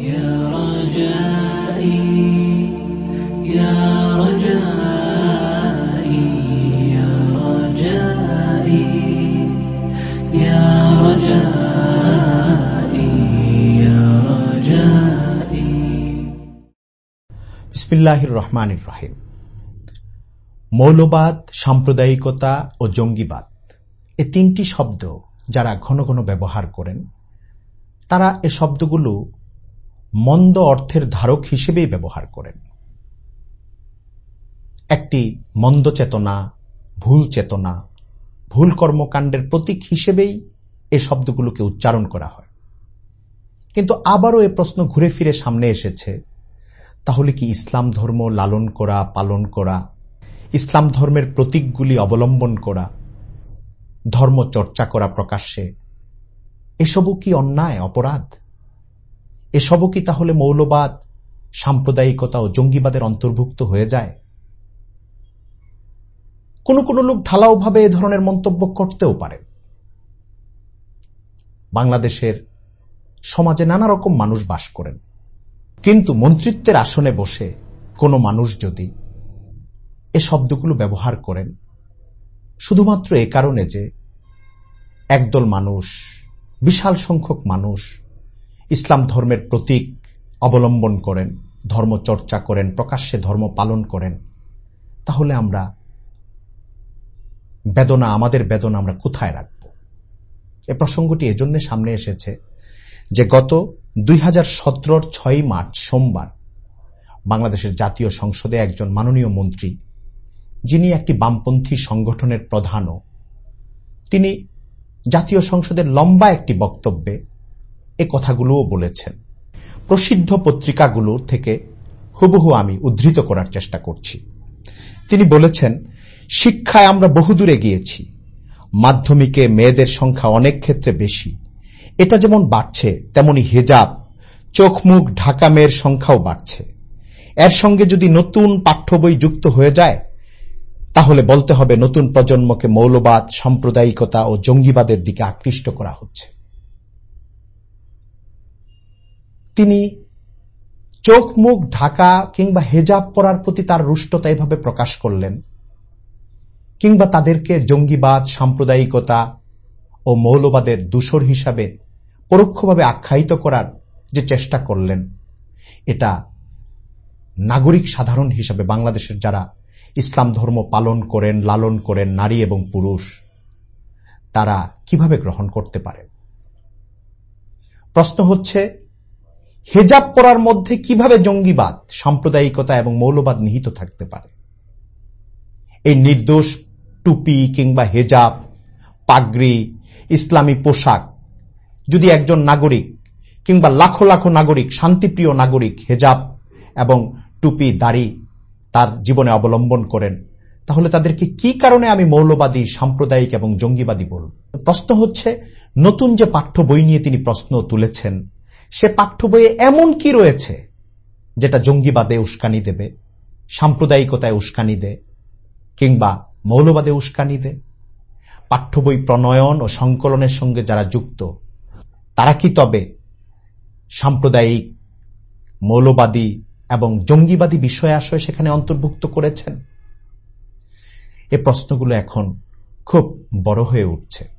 يا رجائي يا رجائي يا رجائي يا رجائي يا رجائي বিসমিল্লাহির রহমানির রহিম মৌলবাদ সাম্প্রদায়িকতা ও জঙ্গিবাদ এ তিনটি শব্দ যারা ঘন ঘন ব্যবহার করেন তারা এ শব্দগুলো মন্দ অর্থের ধারক হিসেবেই ব্যবহার করেন। একটি মন্দ চেতনা, ভুল চেতনা, ভুল কর্মকাণ্ডের প্রতীক হিসেবেই এ শব্দগুলোকে উচ্চারণ করা হয়। কিন্তু আবারও এ প্রশ্ন ঘুরে ফিরে সামনে এসেছে, তাহলে কি ইসলাম ধর্ম লালন করা, পালন করা, ইসলাম ধর্মের প্রতীকগুলি অবলম্বন করা, ধর্ম চর্চা করা প্রকাশ্যে, এসবও কি অন্যায়, অপরাধ? এসবও কি তাহলে মৌলবাদ, সাম্প্রদায়িকতা ও জঙ্গিবাদের অন্তর্ভুক্ত হয়ে যায়? কোন কোন লোক ঢালাওভাবে এ ধরনের মন্তব্য করতেও পারেন বাংলাদেশের সমাজে নানা রকম মানুষ বাস করেন। কিন্তু মন্ত্রিত্বের আসনে বসে কোনো মানুষ যদি এ শব্দগুলো ব্যবহার করেন, শুধুমাত্র এ কারণে যে একদল মানুষ, বিশাল সংখ্যক মানুষ ইসলাম ধর্মের প্রতীক অবলম্বন করেন ধর্ম চর্চা করেন, প্রকাশ্যে ধর্ম পালন করেন, তাহলে আমরা বেদনা, আমাদের বেদনা আমরা কোথায় রাখব? এ প্রসঙ্গটি এজন্য সামনে এসেছে যে গত দুই হাজার সতেরোর ছয়ই মার্চ সোমবার বাংলাদেশের জাতীয় সংসদে একজন মাননীয় মন্ত্রী, যিনি একটি বামপন্থী সংগঠনের প্রধানও, তিনি জাতীয় সংসদের লম্বা একটি বক্তব্যে এ কথাগুলোও বলেছেন। প্রসিদ্ধ পত্রিকাগুলোর থেকে হুবহু আমি উদ্ধৃত করার চেষ্টা করছি। তিনি বলেছেন, শিক্ষায় আমরা বহুদূরে গিয়েছি মাধ্যমিকে মেয়েদের সংখ্যা অনেক ক্ষেত্রে বেশি। এটা যেমন বাড়ছে, তেমনি হেজাব চোখ মুখ ঢাকা মেয়ের সংখ্যাও বাড়ছে। এর সঙ্গে যদি নতুন পাঠ্য বই যুক্ত হয়ে যায়, তাহলে বলতে হবে নতুন প্রজন্মকে মৌলবাদ, সাম্প্রদায়িকতা ও জঙ্গিবাদের দিকে আকৃষ্ট করা হচ্ছে। তিনি চোখ মুখ ঢাকা কিংবা হেজাব পরার প্রতি তার রুষ্টতা এভাবে প্রকাশ করলেন, কিংবা তাদেরকে জঙ্গিবাদ, সাম্প্রদায়িকতা ও মৌলবাদের দূষর হিসাবে পরোক্ষভাবে আখ্যায়িত করার যে চেষ্টা করলেন, এটা নাগরিক সাধারণ হিসাবে বাংলাদেশের যারা ইসলাম ধর্ম পালন করেন, লালন করেন, নারী এবং পুরুষ, তারা কীভাবে গ্রহণ করতে পারে প্রশ্ন হচ্ছে হেজাব পড়ার মধ্যে কীভাবে জঙ্গিবাদ, সাম্প্রদায়িকতা এবং মৌলবাদ নিহিত থাকতে পারে? এই নির্দোষ টুপি কিংবা হেজাব, পাগড়ি, ইসলামী পোশাক, যদি একজন নাগরিক কিংবা লাখো লাখো নাগরিক, শান্তিপ্রিয় নাগরিক হেজাব এবং টুপি, দাড়ি তার জীবনে অবলম্বন করেন, তাহলে তাদেরকে কি কারণে আমি মৌলবাদী, সাম্প্রদায়িক এবং জঙ্গিবাদী বলব? প্রশ্ন হচ্ছে, নতুন যে পাঠ্য বই নিয়ে তিনি প্রশ্ন তুলেছেন সে পাঠ্য বইয়ে এমন কি রয়েছে যেটা জঙ্গিবাদে উস্কানি দেবে, সাম্প্রদায়িকতায় উস্কানি দে, কিংবা মৌলবাদে উস্কানি দে? পাঠ্য বই প্রণয়ন ও সংকলনের সঙ্গে যারা যুক্ত, তারা কি তবে সাম্প্রদায়িক, মৌলবাদী এবং জঙ্গিবাদী বিষয় আশয় সেখানে অন্তর্ভুক্ত করেছেন? এ প্রশ্নগুলো এখন খুব বড় হয়ে উঠছে।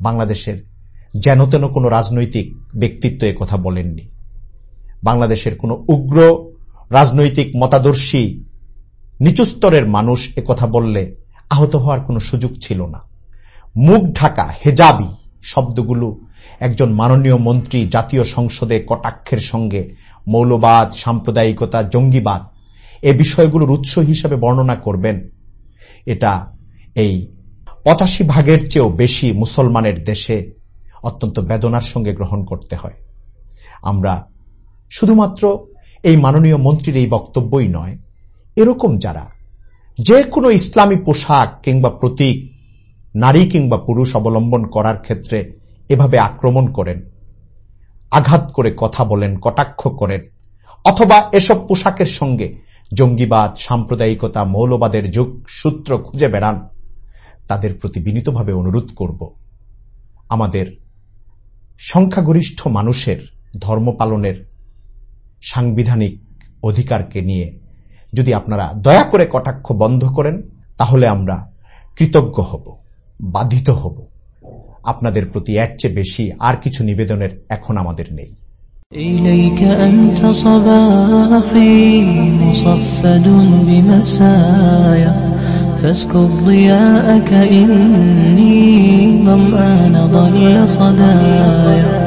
বাংলাদেশের যেন তেন কোনো রাজনৈতিক ব্যক্তিত্ব কথা বলেননি। বাংলাদেশের কোনো উগ্র রাজনৈতিক মতাদর্শী নিচুস্তরের মানুষ কথা বললে আহত হওয়ার কোনো সুযোগ ছিল না। মুখ ঢাকা হেজাবি শব্দগুলো একজন মাননীয় মন্ত্রী জাতীয় সংসদে কটাক্ষের সঙ্গে মৌলবাদ, সাম্প্রদায়িকতা, জঙ্গিবাদ এ বিষয়গুলোর উৎস হিসাবে বর্ণনা করবেন। এটা এই পঁচাশি ভাগের চেয়েও বেশি মুসলমানের দেশে অত্যন্ত বেদনার সঙ্গে গ্রহণ করতে হয়। আমরা শুধুমাত্র এই মাননীয় মন্ত্রীর এই বক্তব্যই নয়, এরকম যারা যে কোনো ইসলামী পোশাক কিংবা প্রতীক, নারী কিংবা পুরুষ অবলম্বন করার ক্ষেত্রে এভাবে আক্রমণ করেন, আঘাত করে কথা বলেন, কটাক্ষ করেন, অথবা এসব পোশাকের সঙ্গে জঙ্গিবাদ, সাম্প্রদায়িকতা, মৌলবাদের যুগ সূত্র খুঁজে বেড়ান, তাদের প্রতি বিনীতভাবে অনুরোধ করব। আমাদের সংখ্যাগরিষ্ঠ মানুষের ধর্ম পালনের সাংবিধানিক অধিকারকে নিয়ে যদি আপনারা দয়া করে কটাক্ষ বন্ধ করেন তাহলে আমরা কৃতজ্ঞ হব বাধিত হব আপনাদের প্রতি এর চেয়ে বেশি আর কিছু নিবেদনের এখন আমাদের নেই إليك أنت صباحي مصفد بمسايا فاسكب ضياءك إني ظمآن ضل صدايا.